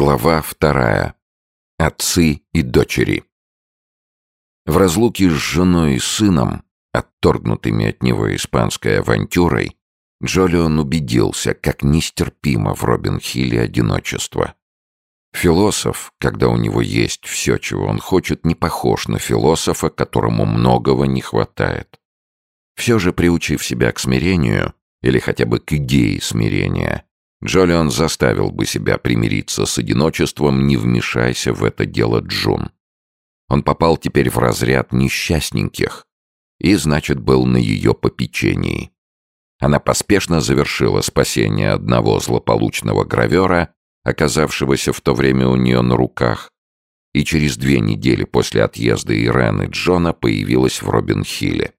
Глава вторая. Отцы и дочери. В разлуке с женой и сыном, отторгнутыми от него испанской авантюрой, Джолион убедился, как нестерпимо в Робин-Хилле одиночество. Философ, когда у него есть все, чего он хочет, не похож на философа, которому многого не хватает. Все же, приучив себя к смирению, или хотя бы к идее смирения, Джолион заставил бы себя примириться с одиночеством, не вмешайся в это дело Джун. Он попал теперь в разряд несчастненьких и, значит, был на ее попечении. Она поспешно завершила спасение одного злополучного гравера, оказавшегося в то время у нее на руках, и через две недели после отъезда Ирен Джона появилась в Робин-Хилле.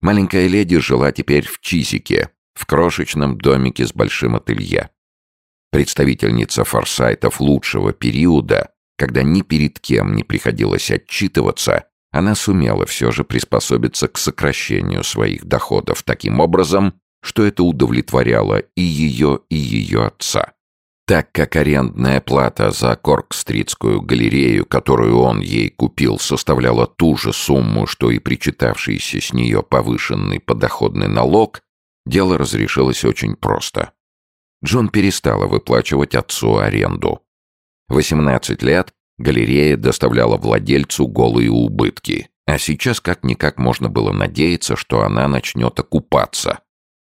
Маленькая леди жила теперь в Чизике, в крошечном домике с большим ателье. Представительница форсайтов лучшего периода, когда ни перед кем не приходилось отчитываться, она сумела все же приспособиться к сокращению своих доходов таким образом, что это удовлетворяло и ее, и ее отца. Так как арендная плата за Корк-стритскую галерею, которую он ей купил, составляла ту же сумму, что и причитавшийся с нее повышенный подоходный налог, Дело разрешилось очень просто. Джон перестала выплачивать отцу аренду. 18 лет галерея доставляла владельцу голые убытки, а сейчас как-никак можно было надеяться, что она начнет окупаться.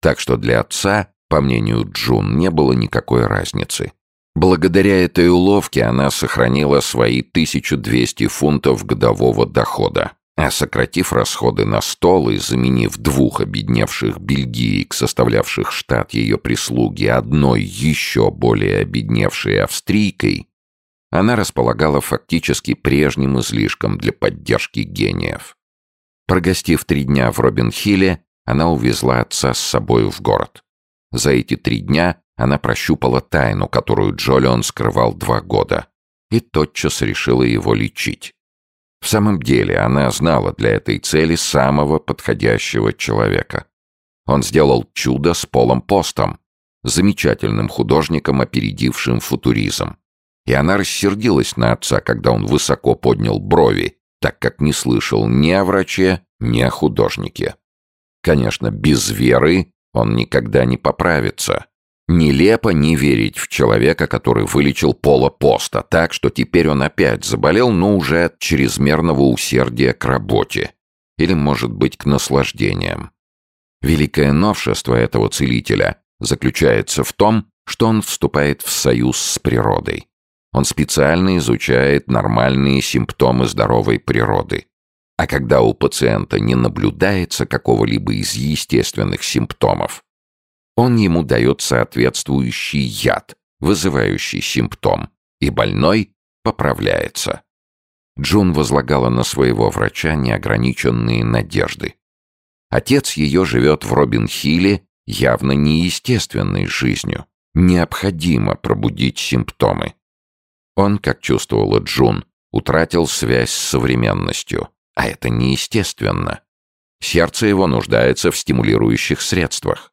Так что для отца, по мнению Джун, не было никакой разницы. Благодаря этой уловке она сохранила свои 1200 фунтов годового дохода. А сократив расходы на стол и заменив двух обедневших бельгиек, составлявших штат ее прислуги, одной еще более обедневшей австрийкой, она располагала фактически прежним излишком для поддержки гениев. Прогостив три дня в Робин-Хилле, она увезла отца с собой в город. За эти три дня она прощупала тайну, которую Джолион скрывал два года, и тотчас решила его лечить. В самом деле, она знала для этой цели самого подходящего человека. Он сделал чудо с Полом Постом, замечательным художником, опередившим футуризм. И она рассердилась на отца, когда он высоко поднял брови, так как не слышал ни о враче, ни о художнике. Конечно, без веры он никогда не поправится. Нелепо не верить в человека, который вылечил Пола Поста, так что теперь он опять заболел, но уже от чрезмерного усердия к работе. Или, может быть, к наслаждениям. Великое новшество этого целителя заключается в том, что он вступает в союз с природой. Он специально изучает нормальные симптомы здоровой природы. А когда у пациента не наблюдается какого-либо из естественных симптомов, он ему дает соответствующий яд, вызывающий симптом, и больной поправляется. Джун возлагала на своего врача неограниченные надежды. Отец ее живет в Робин-Хилле явно неестественной жизнью. Необходимо пробудить симптомы. Он, как чувствовала Джун, утратил связь с современностью, а это неестественно. Сердце его нуждается в стимулирующих средствах.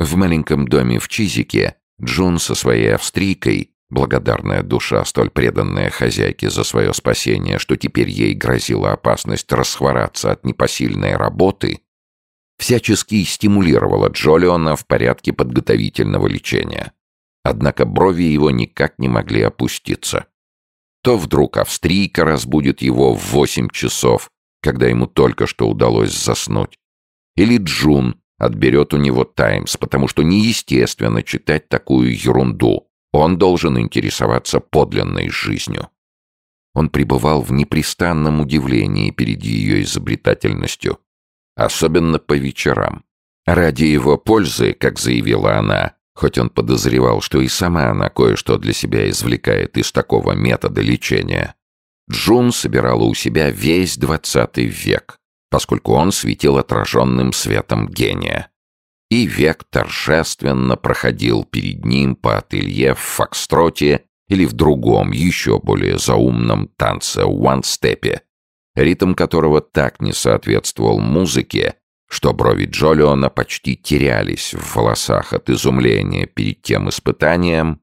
В маленьком доме в Чизике Джун со своей австрийкой, благодарная душа, столь преданная хозяйке за свое спасение, что теперь ей грозила опасность расхвораться от непосильной работы, всячески стимулировала Джолиона в порядке подготовительного лечения. Однако брови его никак не могли опуститься. То вдруг австрийка разбудит его в восемь часов, когда ему только что удалось заснуть. Или Джун отберет у него «Таймс», потому что неестественно читать такую ерунду. Он должен интересоваться подлинной жизнью. Он пребывал в непрестанном удивлении перед ее изобретательностью, особенно по вечерам. Ради его пользы, как заявила она, хоть он подозревал, что и сама она кое-что для себя извлекает из такого метода лечения, Джун собирала у себя весь двадцатый век поскольку он светил отраженным светом гения. И век торжественно проходил перед ним по ателье в фокстроте или в другом, еще более заумном танце ван-степе, ритм которого так не соответствовал музыке, что брови Джолиона почти терялись в волосах от изумления перед тем испытанием,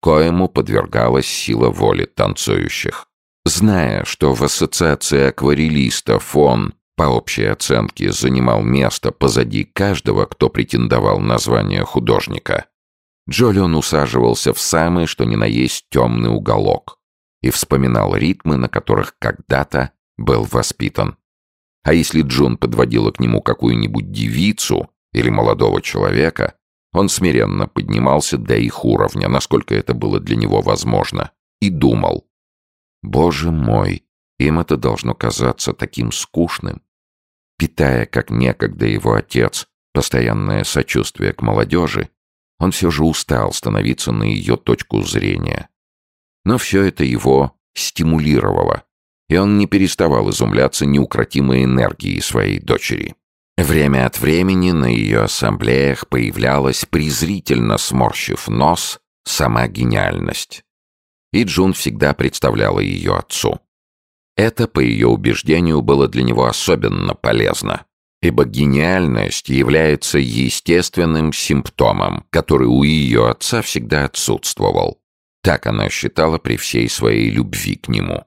коему подвергалась сила воли танцующих. Зная, что в ассоциации акварелистов он, по общей оценке, занимал место позади каждого, кто претендовал на звание художника, Джолион усаживался в самый, что ни на есть, темный уголок и вспоминал ритмы, на которых когда-то был воспитан. А если Джун подводила к нему какую-нибудь девицу или молодого человека, он смиренно поднимался до их уровня, насколько это было для него возможно, и думал. «Боже мой, им это должно казаться таким скучным». Питая, как некогда его отец, постоянное сочувствие к молодежи, он все же устал становиться на ее точку зрения. Но все это его стимулировало, и он не переставал изумляться неукротимой энергией своей дочери. Время от времени на ее ассамблеях появлялась, презрительно сморщив нос, сама гениальность. И Джун всегда представляла ее отцу. Это, по ее убеждению, было для него особенно полезно, ибо гениальность является естественным симптомом, который у ее отца всегда отсутствовал. Так она считала при всей своей любви к нему.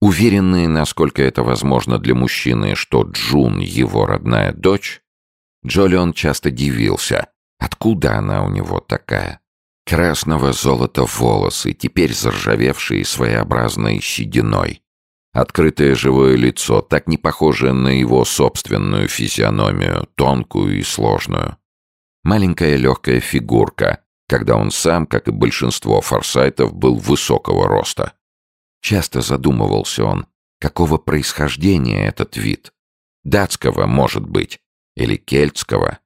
Уверенные, насколько это возможно для мужчины, что Джун — его родная дочь, Джолион часто дивился, откуда она у него такая. Красного золота волосы, теперь заржавевшие своеобразной сединой. Открытое живое лицо, так не похожее на его собственную физиономию, тонкую и сложную. Маленькая легкая фигурка, когда он сам, как и большинство форсайтов, был высокого роста. Часто задумывался он, какого происхождения этот вид. Датского, может быть, или кельтского.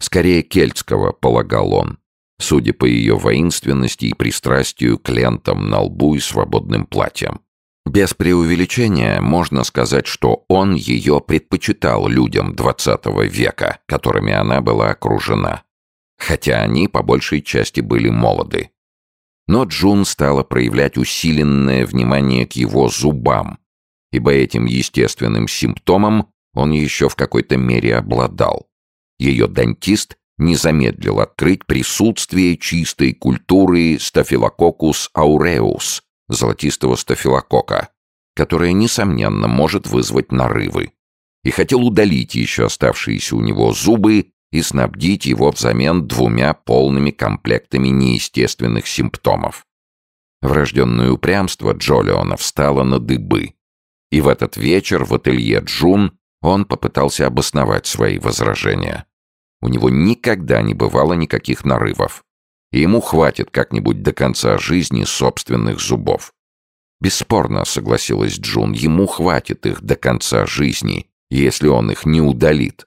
Скорее кельтского, полагал он, судя по ее воинственности и пристрастию к лентам на лбу и свободным платьям. Без преувеличения можно сказать, что он ее предпочитал людям XX века, которыми она была окружена, хотя они по большей части были молоды. Но Джун стала проявлять усиленное внимание к его зубам, ибо этим естественным симптомом он еще в какой-то мере обладал. Ее дантист не замедлил открыть присутствие чистой культуры Staphylococcus aureus, золотистого стафилокока, которая, несомненно, может вызвать нарывы, и хотел удалить еще оставшиеся у него зубы и снабдить его взамен двумя полными комплектами неестественных симптомов. Врожденное упрямство Джолиона встало на дыбы, и в этот вечер в ателье Джун он попытался обосновать свои возражения. У него никогда не бывало никаких нарывов, ему хватит как-нибудь до конца жизни собственных зубов. Бесспорно, согласилась Джун, ему хватит их до конца жизни, если он их не удалит.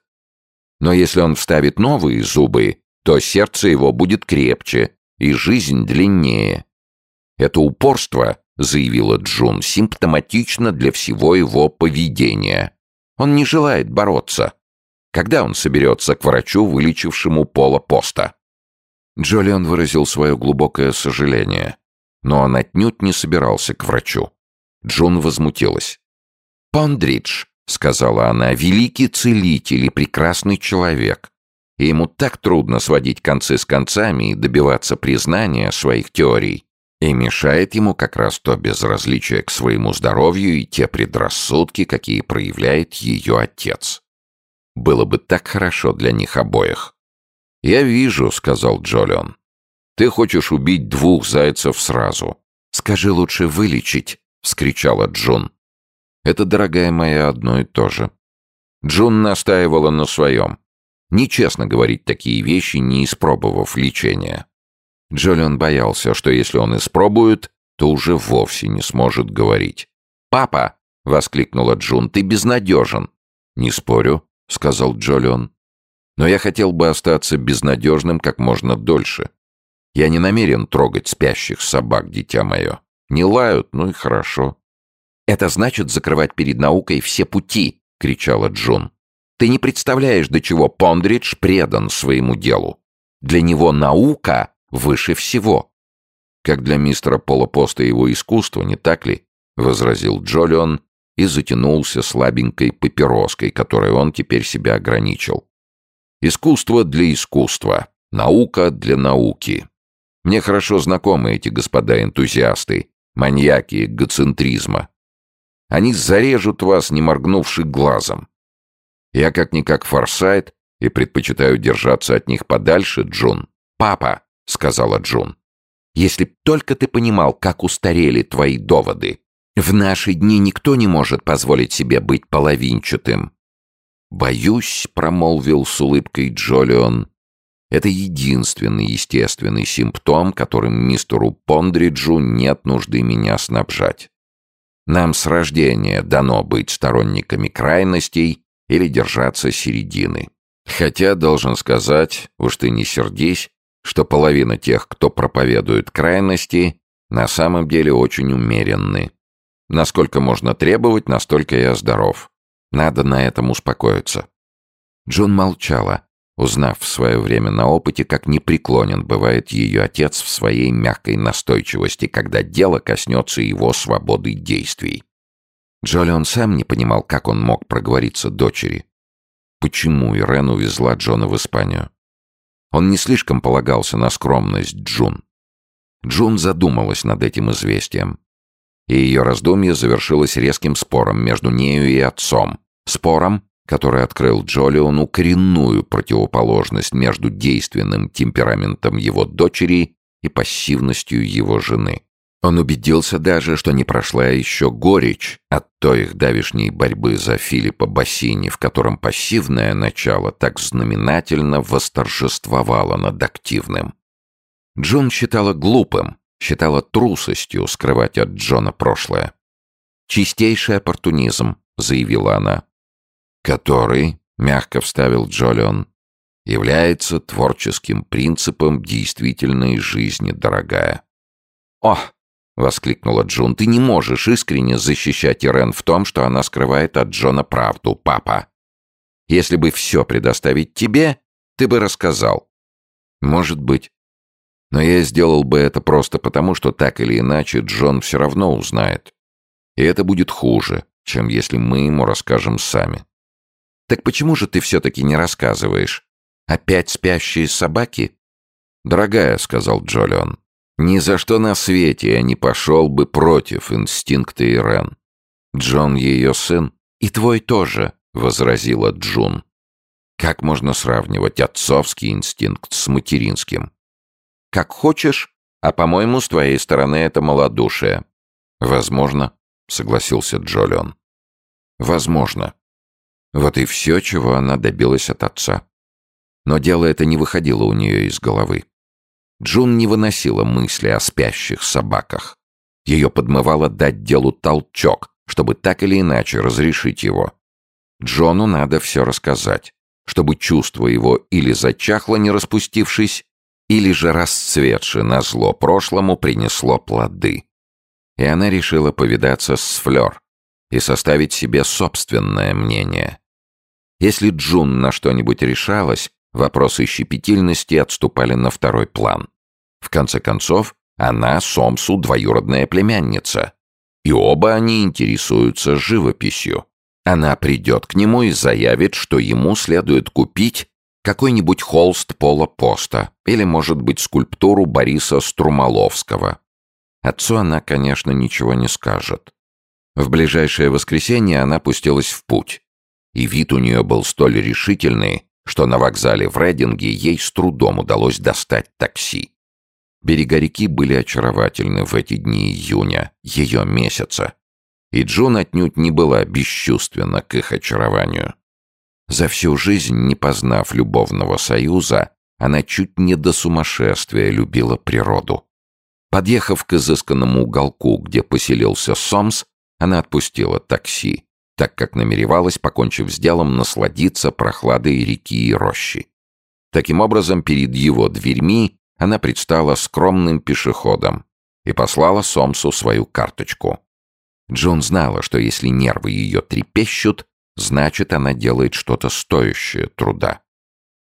Но если он вставит новые зубы, то сердце его будет крепче и жизнь длиннее. Это упорство, заявила Джун, симптоматично для всего его поведения. Он не желает бороться. Когда он соберется к врачу, вылечившему Пола Поста? Джолион выразил свое глубокое сожаление, но он отнюдь не собирался к врачу. Джун возмутилась. «Пондридж, — сказала она, — великий целитель и прекрасный человек. И ему так трудно сводить концы с концами и добиваться признания своих теорий. И мешает ему как раз то безразличие к своему здоровью и те предрассудки, какие проявляет ее отец. Было бы так хорошо для них обоих. «Я вижу», — сказал Джолион. «Ты хочешь убить двух зайцев сразу». «Скажи лучше вылечить», — вскричала Джун. Это, дорогая моя, одно и то же. Джун настаивала на своем. Нечестно говорить такие вещи, не испробовав лечения. Джолион боялся, что если он испробует, то уже вовсе не сможет говорить. «Папа!» — воскликнула Джун. «Ты безнадежен!» «Не спорю», — сказал Джолион. «Но я хотел бы остаться безнадежным как можно дольше. Я не намерен трогать спящих собак, дитя мое. Не лают, ну и хорошо. «Это значит закрывать перед наукой все пути!» — кричала Джун. «Ты не представляешь, до чего Пондридж предан своему делу. Для него наука выше всего». «Как для мистера Полопоста его искусство, не так ли?» — возразил Джолион и затянулся слабенькой папироской, которой он теперь себя ограничил. «Искусство для искусства, наука для науки. Мне хорошо знакомы эти господа-энтузиасты, маньяки эгоцентризма. Они зарежут вас, не моргнувши глазом. Я как-никак форсайт и предпочитаю держаться от них подальше, Джун. «Папа», — сказала Джун, — «если б только ты понимал, как устарели твои доводы. В наши дни никто не может позволить себе быть половинчатым». «Боюсь», — промолвил с улыбкой Джолион, — «это единственный естественный симптом, которым мистеру Пондриджу нет нужды меня снабжать. Нам с рождения дано быть сторонниками крайностей или держаться середины. Хотя, должен сказать, уж ты не сердись, что половина тех, кто проповедует крайности, на самом деле очень умеренны. Насколько можно требовать, настолько я здоров. Надо на этом успокоиться. Джон молчала, узнав в свое время на опыте, как непреклонен бывает ее отец в своей мягкой настойчивости, когда дело коснется его свободы действий. Джолион сам не понимал, как он мог проговориться дочери. Почему Ирен увезла Джона в Испанию? Он не слишком полагался на скромность Джун. Джун задумалась над этим известием. И ее раздумье завершилось резким спором между нею и отцом. Спором, который открыл Джолиону коренную противоположность между действенным темпераментом его дочери и пассивностью его жены. Он убедился даже, что не прошла еще горечь от той их давишней борьбы за Филиппа Бассини, в котором пассивное начало так знаменательно восторжествовало над активным. Джон считала глупым, считала трусостью скрывать от Джона прошлое. «Чистейший оппортунизм», — заявила она. «Который», — мягко вставил Джолион, — «является творческим принципом действительной жизни, дорогая». «О!» — воскликнула Джун. «Ты не можешь искренне защищать Ирен в том, что она скрывает от Джона правду, папа. Если бы все предоставить тебе, ты бы рассказал». «Может быть. Но я сделал бы это просто потому, что так или иначе Джон все равно узнает. И это будет хуже, чем если мы ему расскажем сами». «Так почему же ты все-таки не рассказываешь? Опять спящие собаки?» «Дорогая», — сказал Джолион, ни за что на свете я не пошел бы против инстинкта Ирен. Джон ее сын, и твой тоже, возразила Джун. Как можно сравнивать отцовский инстинкт с материнским? Как хочешь, а по-моему, с твоей стороны это малодушие. Возможно, согласился Джолион. Возможно. Вот и все, чего она добилась от отца. Но дело это не выходило у нее из головы. Джун не выносила мысли о спящих собаках. Ее подмывало дать делу толчок, чтобы так или иначе разрешить его. Джону надо все рассказать, чтобы чувство его или зачахло, не распустившись, или же расцветшее на зло прошлому принесло плоды. И она решила повидаться с Флёр и составить себе собственное мнение. Если Джун на что-нибудь решалась, вопросы щепетильности отступали на второй план. В конце концов, она Сомсу двоюродная племянница. И оба они интересуются живописью. Она придет к нему и заявит, что ему следует купить какой-нибудь холст Пола Поста или, может быть, скульптуру Бориса Струмоловского. Отцу она, конечно, ничего не скажет. В ближайшее воскресенье она пустилась в путь. И вид у нее был столь решительный, что на вокзале в Рейдинге ей с трудом удалось достать такси. Берега реки были очаровательны в эти дни июня, ее месяца. И Джун отнюдь не была бесчувственна к их очарованию. За всю жизнь, не познав любовного союза, она чуть не до сумасшествия любила природу. Подъехав к изысканному уголку, где поселился Сомс, она отпустила такси, так как намеревалась, покончив с делом, насладиться прохладой реки и рощи. Таким образом, перед его дверьми она предстала скромным пешеходом и послала Сомсу свою карточку. Джон знала, что если нервы ее трепещут, значит, она делает что-то стоящее труда.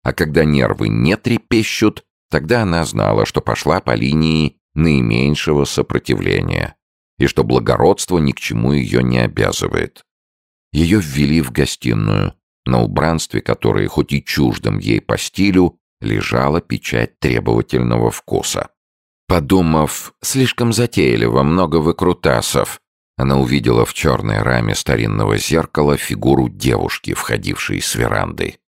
А когда нервы не трепещут, тогда она знала, что пошла по линии наименьшего сопротивления и что благородство ни к чему ее не обязывает. Ее ввели в гостиную, на убранстве которое, хоть и чуждым ей по стилю, лежала печать требовательного вкуса. Подумав, слишком затейливо, много выкрутасов, она увидела в черной раме старинного зеркала фигуру девушки, входившей с веранды.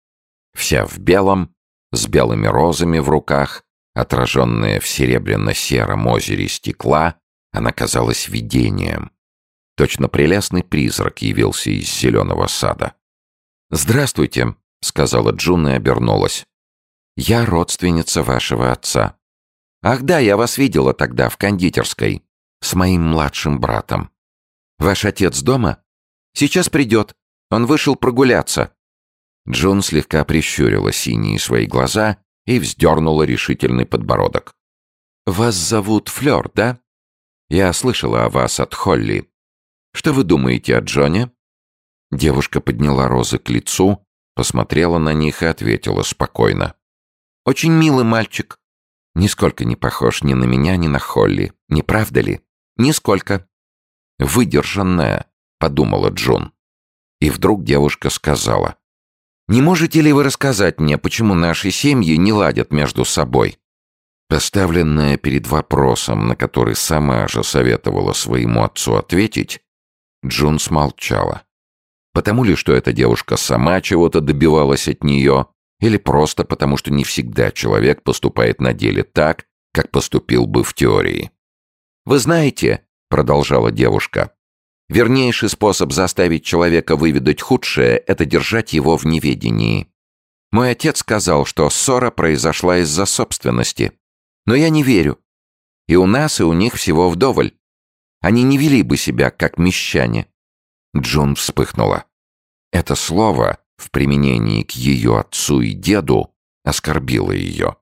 Вся в белом, с белыми розами в руках, отраженная в серебряно-сером озере стекла, она казалась видением. Точно прелестный призрак явился из зеленого сада. «Здравствуйте», — сказала Джун и обернулась. «Я родственница вашего отца». «Ах да, я вас видела тогда в кондитерской. С моим младшим братом. Ваш отец дома? Сейчас придет. Он вышел прогуляться». Джун слегка прищурила синие свои глаза и вздернула решительный подбородок. «Вас зовут Флёр, да? Я слышала о вас от Холли. Что вы думаете о Джоне?» Девушка подняла розы к лицу, посмотрела на них и ответила спокойно. «Очень милый мальчик. Нисколько не похож ни на меня, ни на Холли. Не правда ли? Нисколько». «Выдержанная», — подумала Джун. И вдруг девушка сказала. «Не можете ли вы рассказать мне, почему наши семьи не ладят между собой?» Поставленная перед вопросом, на который сама же советовала своему отцу ответить, Джун смолчала. Потому ли, что эта девушка сама чего-то добивалась от нее, или просто потому, что не всегда человек поступает на деле так, как поступил бы в теории. «Вы знаете», — продолжала девушка, «вернейший способ заставить человека выведать худшее — это держать его в неведении. Мой отец сказал, что ссора произошла из-за собственности. Но я не верю. И у нас, и у них всего вдоволь. Они не вели бы себя, как мещане. Джун вспыхнула. Это слово в применении к ее отцу и деду оскорбило ее.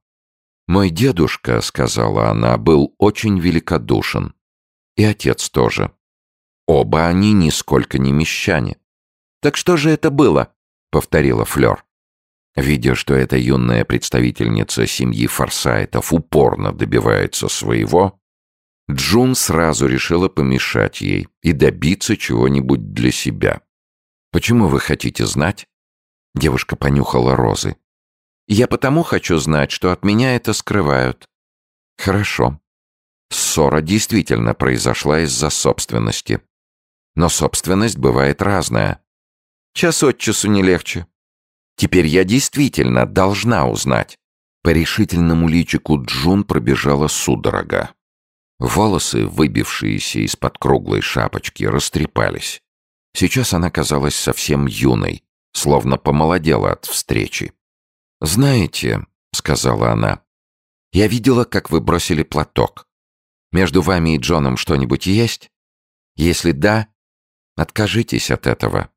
«Мой дедушка, — сказала она, — был очень великодушен. И отец тоже. Оба они нисколько не мещане. «Так что же это было?» — повторила Флёр. Видя, что эта юная представительница семьи Форсайтов упорно добивается своего, Джун сразу решила помешать ей и добиться чего-нибудь для себя. «Почему вы хотите знать?» Девушка понюхала розы. «Я потому хочу знать, что от меня это скрывают». «Хорошо. Ссора действительно произошла из-за собственности. Но собственность бывает разная. Час от часу не легче. Теперь я действительно должна узнать». По решительному личику Джун пробежала судорога. Волосы, выбившиеся из-под круглой шапочки, растрепались. Сейчас она казалась совсем юной, словно помолодела от встречи. «Знаете», — сказала она, — «я видела, как вы бросили платок. Между вами и Джоном что-нибудь есть? Если да, откажитесь от этого».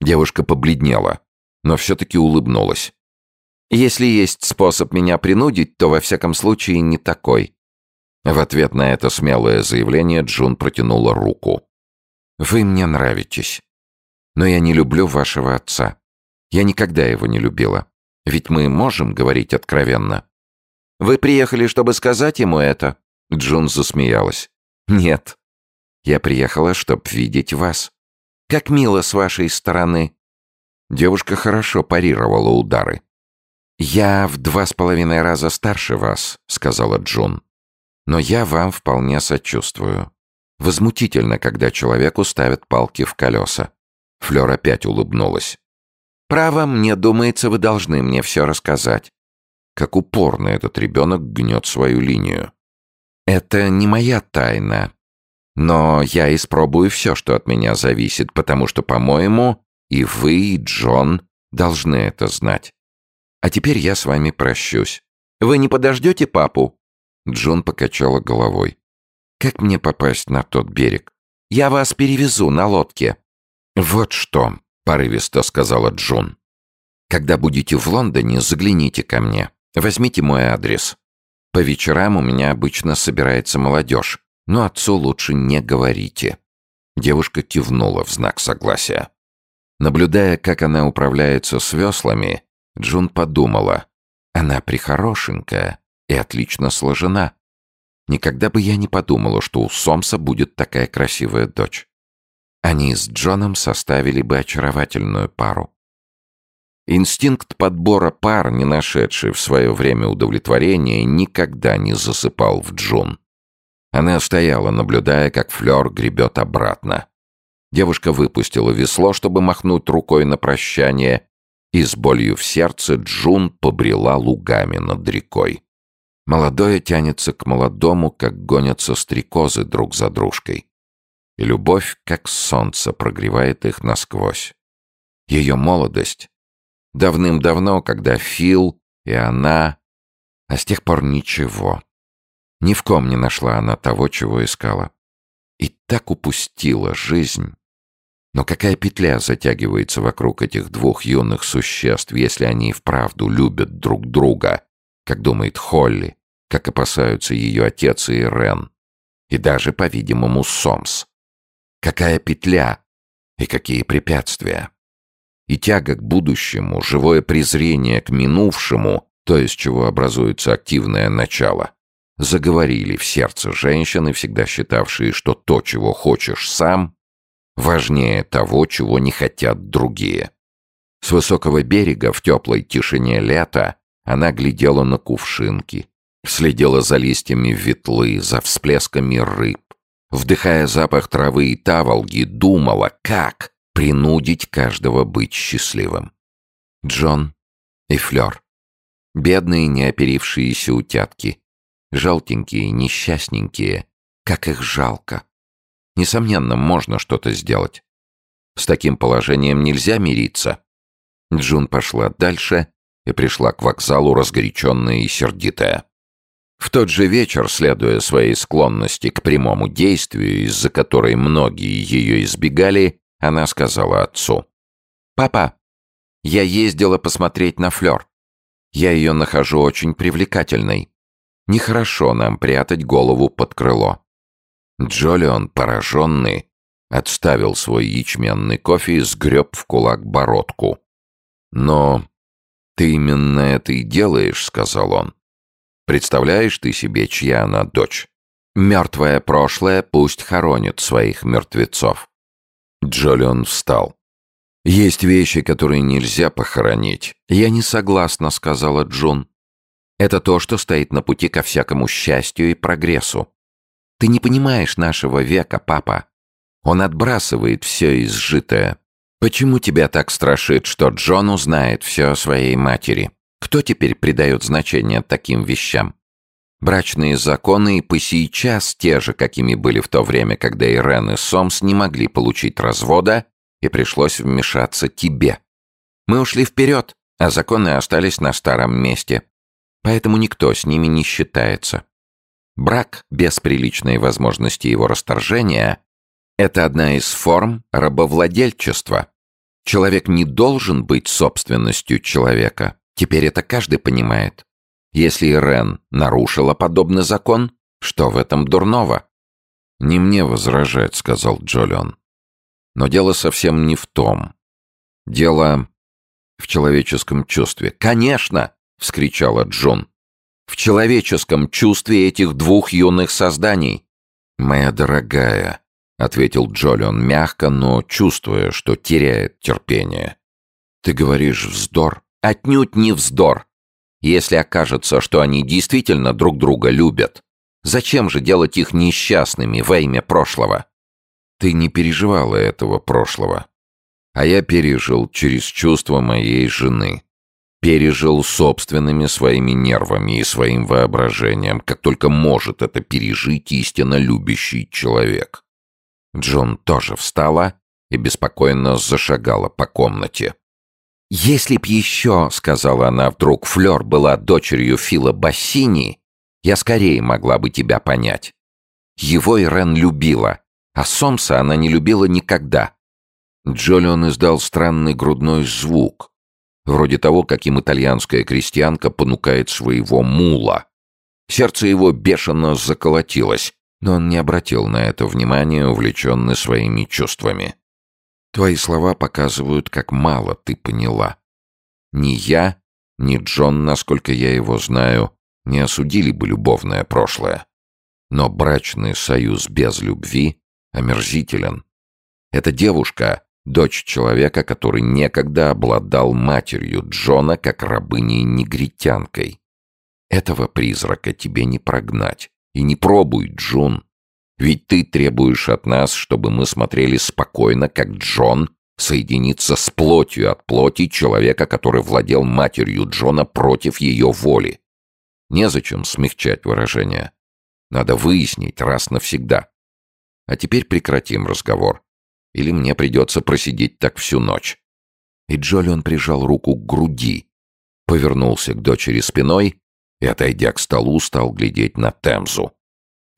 Девушка побледнела, но все-таки улыбнулась. «Если есть способ меня принудить, то во всяком случае не такой. В ответ на это смелое заявление Джун протянула руку. «Вы мне нравитесь. Но я не люблю вашего отца. Я никогда его не любила. Ведь мы можем говорить откровенно». «Вы приехали, чтобы сказать ему это?» Джун засмеялась. «Нет. Я приехала, чтобы видеть вас. Как мило с вашей стороны». Девушка хорошо парировала удары. «Я в два с половиной раза старше вас», — сказала Джун. Но я вам вполне сочувствую. Возмутительно, когда человеку ставят палки в колеса. Флёр опять улыбнулась. «Право, мне думается, вы должны мне все рассказать». Как упорно этот ребенок гнет свою линию. «Это не моя тайна. Но я испробую все, что от меня зависит, потому что, по-моему, и вы, и Джон должны это знать. А теперь я с вами прощусь. Вы не подождете папу?» Джон покачала головой. «Как мне попасть на тот берег? Я вас перевезу на лодке». «Вот что», — порывисто сказала Джон. «Когда будете в Лондоне, загляните ко мне. Возьмите мой адрес. По вечерам у меня обычно собирается молодежь, но отцу лучше не говорите». Девушка кивнула в знак согласия. Наблюдая, как она управляется с веслами, Джун подумала, она прихорошенькая, и отлично сложена. Никогда бы я не подумала, что у Сомса будет такая красивая дочь. Они с Джоном составили бы очаровательную пару. Инстинкт подбора пар, не нашедший в свое время удовлетворения, никогда не засыпал в Джун. Она стояла, наблюдая, как Флёр гребет обратно. Девушка выпустила весло, чтобы махнуть рукой на прощание, и с болью в сердце Джун побрела лугами над рекой. Молодое тянется к молодому, как гонятся стрекозы друг за дружкой. И любовь, как солнце, прогревает их насквозь. Ее молодость Давным-давно, когда Фил и она... А с тех пор ничего. Ни в ком не нашла она того, чего искала. И так упустила жизнь. Но какая петля затягивается вокруг этих двух юных существ, если они и вправду любят друг друга, как думает Холли, как опасаются ее отец и Рен, и даже, по-видимому, Сомс. Какая петля и какие препятствия и тяга к будущему, живое презрение к минувшему, то есть чего образуется активное начало, заговорили в сердце женщины, всегда считавшие, что то, чего хочешь сам, важнее того, чего не хотят другие. С высокого берега в теплой тишине лета она глядела на кувшинки, следила за листьями ветлы, за всплесками рыб, вдыхая запах травы и таволги, думала, как, принудить каждого быть счастливым. Джон и Флёр. Бедные неоперившиеся утятки. Желтенькие, несчастненькие. Как их жалко. Несомненно, можно что-то сделать. С таким положением нельзя мириться. Джун пошла дальше и пришла к вокзалу разгоряченная и сердитая. В тот же вечер, следуя своей склонности к прямому действию, из-за которой многие ее избегали, она сказала отцу. «Папа, я ездила посмотреть на Флёр. Я ее нахожу очень привлекательной. Нехорошо нам прятать голову под крыло». Джолион, пораженный, отставил свой ячменный кофе и сгреб в кулак бородку. «Но ты именно это и делаешь», — сказал он. «Представляешь ты себе, чья она дочь? Мертвое прошлое пусть хоронит своих мертвецов. Джолион встал. «Есть вещи, которые нельзя похоронить». «Я не согласна», — сказала Джун. «Это то, что стоит на пути ко всякому счастью и прогрессу. Ты не понимаешь нашего века, папа. Он отбрасывает все изжитое. Почему тебя так страшит, что Джон узнает все о своей матери? Кто теперь придает значение таким вещам? Брачные законы и по сейчас те же, какими были в то время, когда Ирен и Сомс не могли получить развода, и пришлось вмешаться тебе. Мы ушли вперед, а законы остались на старом месте. Поэтому никто с ними не считается. Брак без приличной возможности его расторжения – это одна из форм рабовладельчества. Человек не должен быть собственностью человека. Теперь это каждый понимает. Если Ирен нарушила подобный закон, что в этом дурного? «Не мне возражать», — сказал Джолион. «Но дело совсем не в том. Дело в человеческом чувстве». «Конечно!» — вскричала Джун. «В человеческом чувстве этих двух юных созданий». «Моя дорогая», — ответил Джолион мягко, но чувствуя, что теряет терпение. «Ты говоришь вздор?» «Отнюдь не вздор. Если окажется, что они действительно друг друга любят, зачем же делать их несчастными во имя прошлого? Ты не переживала этого прошлого. А я пережил через чувства моей жены. Пережил собственными своими нервами и своим воображением, как только может это пережить истинно любящий человек. Джон тоже встала и беспокойно зашагала по комнате. «Если б еще, — сказала она вдруг, — Флёр была дочерью Фила Бассини, я скорее могла бы тебя понять. Его Ирен любила, а Сомса она не любила никогда». Джолион издал странный грудной звук, вроде того, каким итальянская крестьянка понукает своего мула. Сердце его бешено заколотилось, но он не обратил на это внимания, увлеченный своими чувствами. Твои слова показывают, как мало ты поняла. Ни я, ни Джон, насколько я его знаю, не осудили бы любовное прошлое. Но брачный союз без любви омерзителен. Эта девушка дочь человека, который некогда обладал матерью Джона как рабыней-негритянкой. Этого призрака тебе не прогнать. И не пробуй, Джун. Ведь ты требуешь от нас, чтобы мы смотрели спокойно, как Джон соединится с плотью от плоти человека, который владел матерью Джона против ее воли. Незачем смягчать выражение. Надо выяснить раз навсегда. А теперь прекратим разговор. Или мне придется просидеть так всю ночь. И Джолион прижал руку к груди, повернулся к дочери спиной и, отойдя к столу, стал глядеть на Темзу.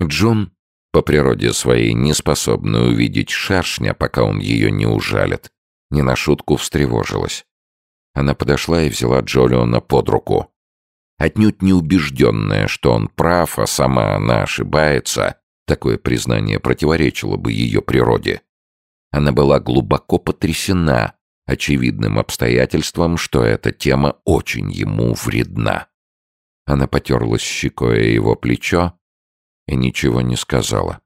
Джон, по природе своей не способная увидеть шершня, пока он ее не ужалит, не на шутку встревожилась. Она подошла и взяла Джолиона под руку. Отнюдь не убежденная, что он прав, а сама она ошибается, такое признание противоречило бы ее природе. Она была глубоко потрясена очевидным обстоятельством, что эта тема очень ему вредна. Она потерлась щекой его плечо и ничего не сказала.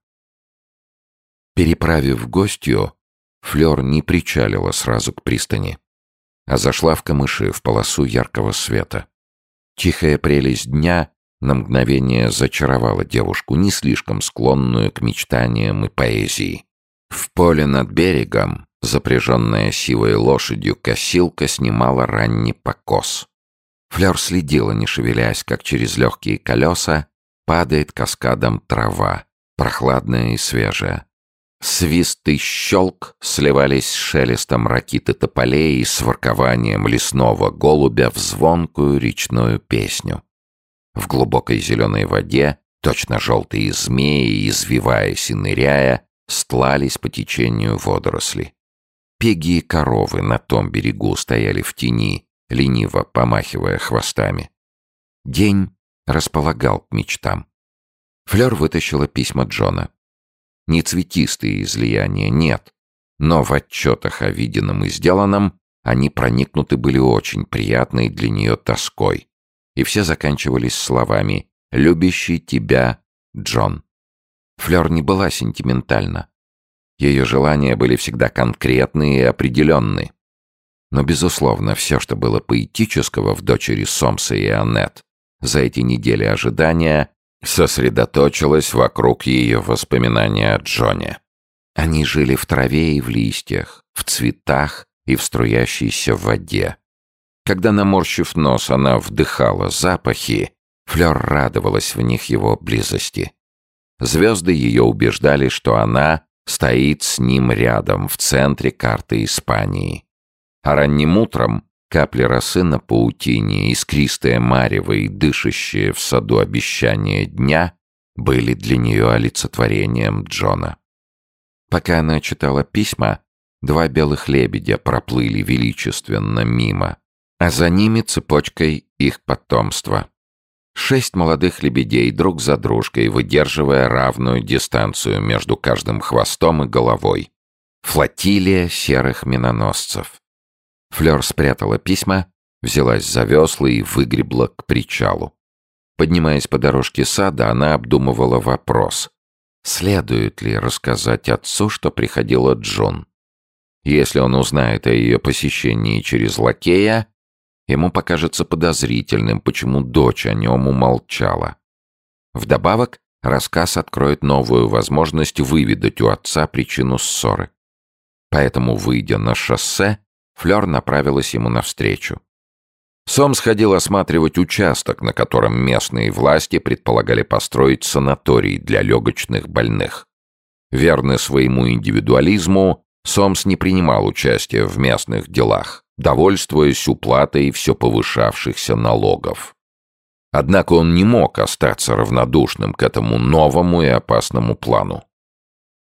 Переправив гостью, Флёр не причалила сразу к пристани, а зашла в камыши в полосу яркого света. Тихая прелесть дня на мгновение зачаровала девушку, не слишком склонную к мечтаниям и поэзии. В поле над берегом, запряженная сивой лошадью, косилка снимала ранний покос. Флёр следила, не шевелясь, как через легкие колеса падает каскадом трава, прохладная и свежая. Свист и щелк сливались с шелестом ракиты тополей и с воркованием лесного голубя в звонкую речную песню. В глубокой зеленой воде, точно желтые змеи, извиваясь и ныряя, стлались по течению водоросли. Пеги и коровы на том берегу стояли в тени, лениво помахивая хвостами. День располагал к мечтам. Флёр вытащила письма Джона. Не цветистые излияния, нет. Но в отчетах о виденном и сделанном они проникнуты были очень приятной для нее тоской. И все заканчивались словами «Любящий тебя, Джон». Флёр не была сентиментальна. Ее желания были всегда конкретны и определенны. Но, безусловно, все, что было поэтического в дочери Сомса и Аннет, за эти недели ожидания сосредоточилось вокруг ее воспоминания о Джоне. Они жили в траве и в листьях, в цветах и в струящейся воде. Когда, наморщив нос, она вдыхала запахи, Флёр радовалась в них его близости. Звезды ее убеждали, что она стоит с ним рядом в центре карты Испании. А ранним утром капли росы на паутине, искристое марево и дышащее в саду обещания дня были для нее олицетворением Джона. Пока она читала письма, два белых лебедя проплыли величественно мимо, а за ними цепочкой их потомства. Шесть молодых лебедей друг за дружкой, выдерживая равную дистанцию между каждым хвостом и головой. Флотилия серых миноносцев. Флёр спрятала письма, взялась за весла и выгребла к причалу. Поднимаясь по дорожке сада, она обдумывала вопрос. Следует ли рассказать отцу, что приходила Джон? Если он узнает о ее посещении через лакея, ему покажется подозрительным, почему дочь о нем умолчала. Вдобавок, рассказ откроет новую возможность выведать у отца причину ссоры. Поэтому, выйдя на шоссе, Флёр направилась ему навстречу. Сом сходил осматривать участок, на котором местные власти предполагали построить санаторий для легочных больных. Верный своему индивидуализму, Сомс не принимал участия в местных делах, довольствуясь уплатой все повышавшихся налогов. Однако он не мог остаться равнодушным к этому новому и опасному плану.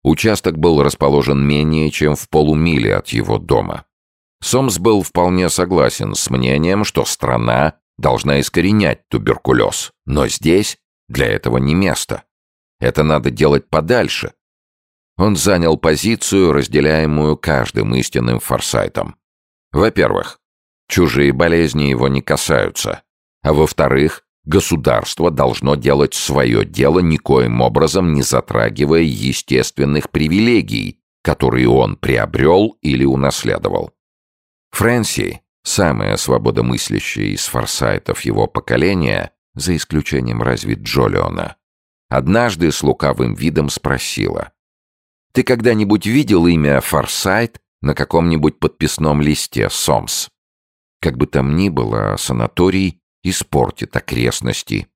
Участок был расположен менее чем в полумиле от его дома. Сомс был вполне согласен с мнением, что страна должна искоренять туберкулез, но здесь для этого не место. Это надо делать подальше. Он занял позицию, разделяемую каждым истинным форсайтом. Во-первых, чужие болезни его не касаются. А во-вторых, государство должно делать свое дело, никоим образом не затрагивая естественных привилегий, которые он приобрел или унаследовал. Фрэнси, самая свободомыслящая из форсайтов его поколения, за исключением разве Джолиона, однажды с лукавым видом спросила. «Ты когда-нибудь видел имя Форсайт на каком-нибудь подписном листе, Сомс?» Как бы там ни было, санаторий испортит окрестности.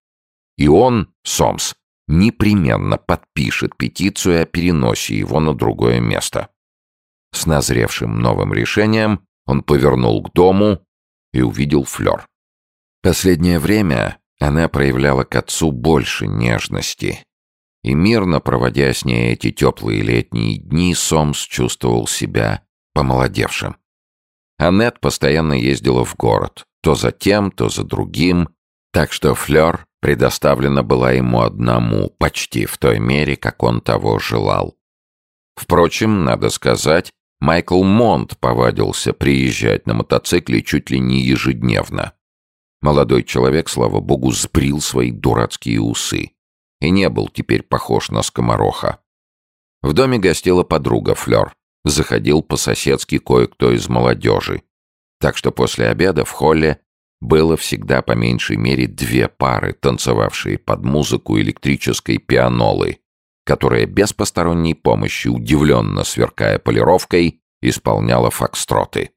И он, Сомс, непременно подпишет петицию о переносе его на другое место. С назревшим новым решением он повернул к дому и увидел Флёр. Последнее время она проявляла к отцу больше нежности. И мирно проводя с ней эти теплые летние дни, Сомс чувствовал себя помолодевшим. Аннет постоянно ездила в город, то за тем, то за другим, так что Флёр предоставлена была ему одному, почти в той мере, как он того желал. Впрочем, надо сказать, Майкл Монт повадился приезжать на мотоцикле чуть ли не ежедневно. Молодой человек, слава богу, сбрил свои дурацкие усы и не был теперь похож на скомороха. В доме гостила подруга Флёр. Заходил по-соседски кое-кто из молодежи. Так что после обеда в холле было всегда по меньшей мере две пары, танцевавшие под музыку электрической пианолы, которая без посторонней помощи, удивленно сверкая полировкой, исполняла фокстроты.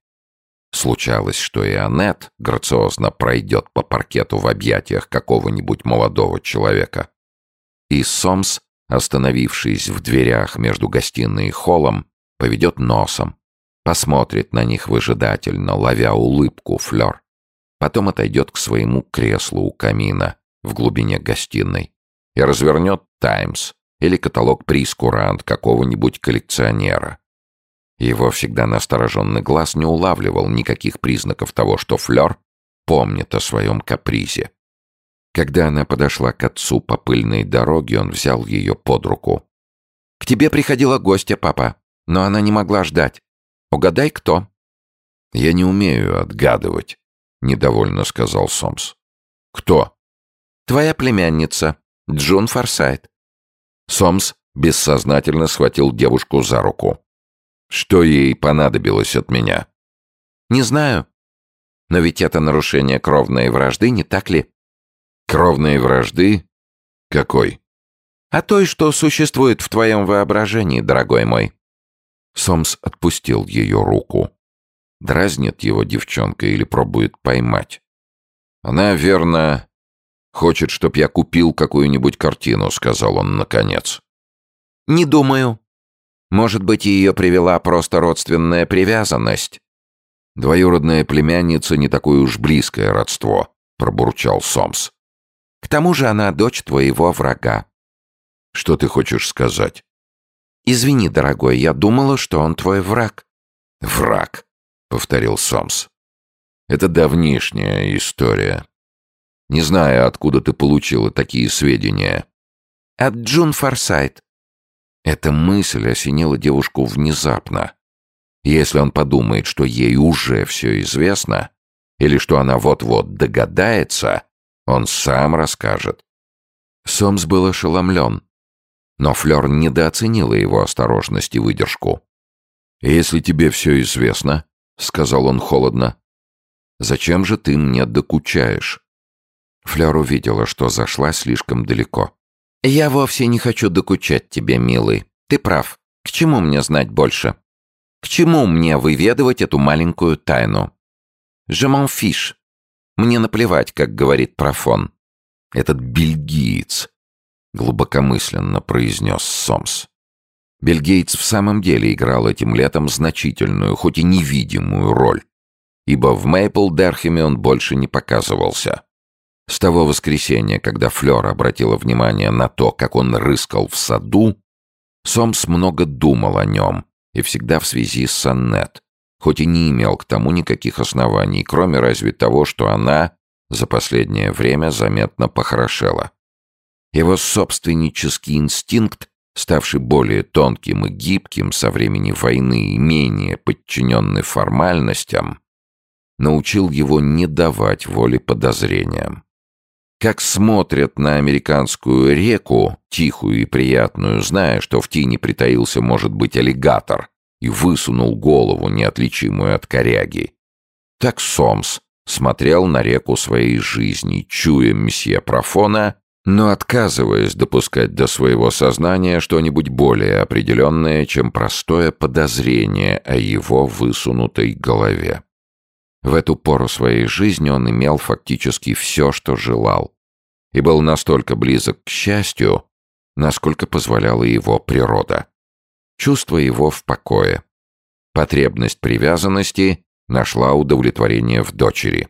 Случалось, что и Аннет грациозно пройдет по паркету в объятиях какого-нибудь молодого человека. И Сомс, остановившись в дверях между гостиной и холлом, поведет носом, посмотрит на них выжидательно, ловя улыбку флёр. Потом отойдет к своему креслу у камина в глубине гостиной и развернет «Таймс» или каталог прискурант какого-нибудь коллекционера. Его всегда настороженный глаз не улавливал никаких признаков того, что Флёр помнит о своем капризе. Когда она подошла к отцу по пыльной дороге, он взял ее под руку. «К тебе приходила гостья, папа, но она не могла ждать. Угадай, кто?» «Я не умею отгадывать», — недовольно сказал Сомс. «Кто?» «Твоя племянница, Джун Форсайт». Сомс бессознательно схватил девушку за руку. Что ей понадобилось от меня? Не знаю. Но ведь это нарушение кровной вражды, не так ли? Кровной вражды? Какой? А той, что существует в твоем воображении, дорогой мой. Сомс отпустил ее руку. Дразнит его девчонка или пробует поймать? Она, верно, хочет, чтоб я купил какую-нибудь картину, сказал он наконец. Не думаю. Может быть, ее привела просто родственная привязанность? Двоюродная племянница не такое уж близкое родство, пробурчал Сомс. К тому же она дочь твоего врага. Что ты хочешь сказать? Извини, дорогой, я думала, что он твой враг. Враг, повторил Сомс. Это давнишняя история. Не знаю, откуда ты получила такие сведения. От Джун Форсайт. Эта мысль осенила девушку внезапно. Если он подумает, что ей уже все известно, или что она вот-вот догадается, он сам расскажет. Сомс был ошеломлен, но Флёр недооценила его осторожность и выдержку. «Если тебе все известно», — сказал он холодно, — «зачем же ты мне докучаешь?» Флёр увидела, что зашла слишком далеко. «Я вовсе не хочу докучать тебе, милый. Ты прав. К чему мне знать больше? К чему мне выведывать эту маленькую тайну? M'en fiche. Мне наплевать, как говорит Профон. Этот бельгиец, глубокомысленно произнес Сомс. Бельгиец в самом деле играл этим летом значительную, хоть и невидимую роль, ибо в Мейпл-Дерхеме он больше не показывался. С того воскресенья, когда Флёр обратила внимание на то, как он рыскал в саду, Сомс много думал о нем, и всегда в связи с Аннет, хоть и не имел к тому никаких оснований, кроме разве того, что она за последнее время заметно похорошела. Его собственнический инстинкт, ставший более тонким и гибким со времени войны и менее подчиненный формальностям, научил его не давать воли подозрениям. Как смотрят на американскую реку, тихую и приятную, зная, что в тени притаился, может быть, аллигатор, и высунул голову, неотличимую от коряги. Так Сомс смотрел на реку своей жизни, чуя месье Профона, но отказываясь допускать до своего сознания что-нибудь более определенное, чем простое подозрение о его высунутой голове. В эту пору своей жизни он имел фактически все, что желал, и был настолько близок к счастью, насколько позволяла его природа. Чувство его в покое. Потребность привязанности нашла удовлетворение в дочери.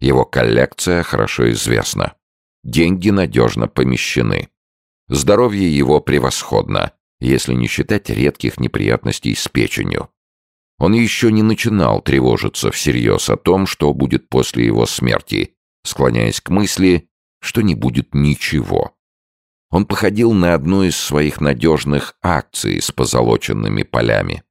Его коллекция хорошо известна. Деньги надежно помещены. Здоровье его превосходно, если не считать редких неприятностей с печенью. Он еще не начинал тревожиться всерьез о том, что будет после его смерти, склоняясь к мысли, что не будет ничего. Он походил на одну из своих надежных акций с позолоченными полями.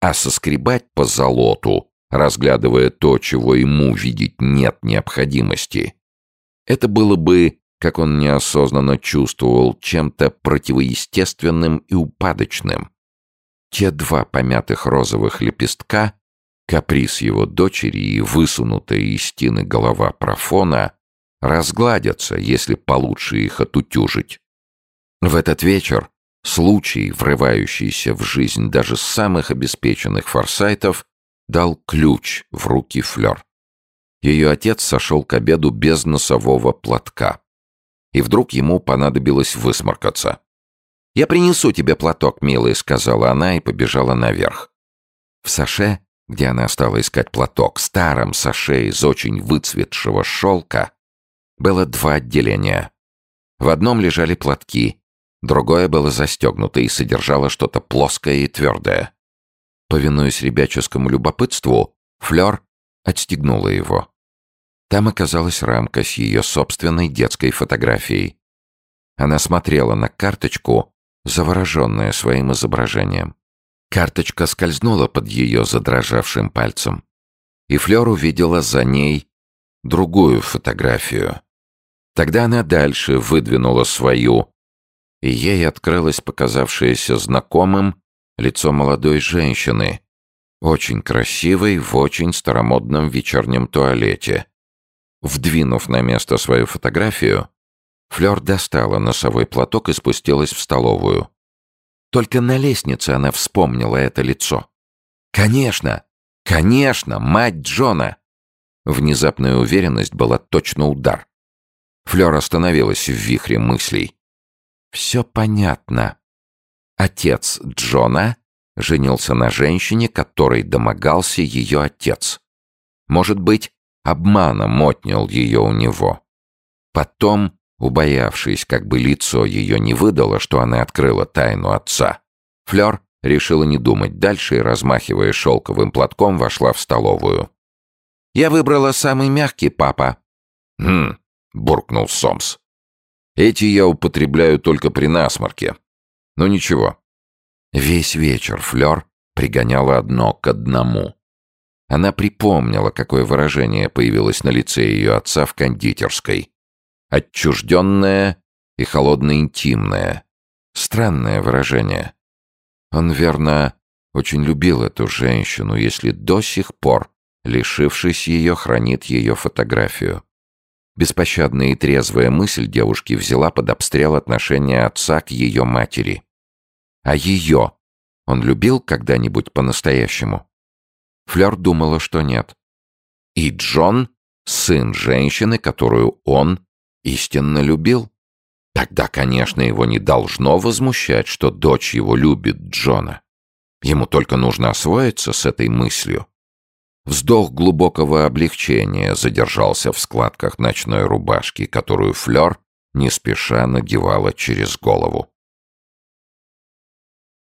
А соскребать по золоту, разглядывая то, чего ему видеть нет необходимости, это было бы, как он неосознанно чувствовал, чем-то противоестественным и упадочным. Те два помятых розовых лепестка, каприз его дочери и высунутая из стены голова профона, разгладятся, если получше их отутюжить. В этот вечер случай, врывающийся в жизнь даже самых обеспеченных форсайтов, дал ключ в руки Флёр. Ее отец сошел к обеду без носового платка. И вдруг ему понадобилось высморкаться. «Я принесу тебе платок, милый», — сказала она и побежала наверх. В саше, где она стала искать платок, старом саше из очень выцветшего шелка, было два отделения. В одном лежали платки, другое было застегнуто и содержало что-то плоское и твердое. Повинуясь ребяческому любопытству, Флёр отстегнула его. Там оказалась рамка с ее собственной детской фотографией. Она смотрела на карточку завороженная своим изображением. Карточка скользнула под ее задрожавшим пальцем, и Флёр увидела за ней другую фотографию. Тогда она дальше выдвинула свою, и ей открылось показавшееся знакомым лицо молодой женщины, очень красивой в очень старомодном вечернем туалете. Вдвинув на место свою фотографию, Флёр достала носовой платок и спустилась в столовую. Только на лестнице она вспомнила это лицо. «Конечно! Конечно! Мать Джона!» Внезапная уверенность была точно удар. Флёр остановилась в вихре мыслей. «Все понятно. Отец Джона женился на женщине, которой домогался ее отец. Может быть, обманом отнял ее у него. Потом Убоявшись, как бы лицо ее не выдало, что она открыла тайну отца, Флёр решила не думать дальше и, размахивая шелковым платком, вошла в столовую. «Я выбрала самый мягкий, папа». «Хм», — буркнул Сомс. «Эти я употребляю только при насморке. Но ничего». Весь вечер Флёр пригоняла одно к одному. Она припомнила, какое выражение появилось на лице ее отца в кондитерской. Отчужденное и холодно-интимное. Странное выражение. Он, верно, очень любил эту женщину, если до сих пор, лишившись ее, хранит ее фотографию. Беспощадная и трезвая мысль девушки взяла под обстрел отношения отца к ее матери. А ее он любил когда-нибудь по-настоящему? Флёр думала, что нет. И Джон — сын женщины, которую он истинно любил? Тогда, конечно, его не должно возмущать, что дочь его любит Джона. Ему только нужно освоиться с этой мыслью. Вздох глубокого облегчения задержался в складках ночной рубашки, которую Флёр не спеша надевала через голову.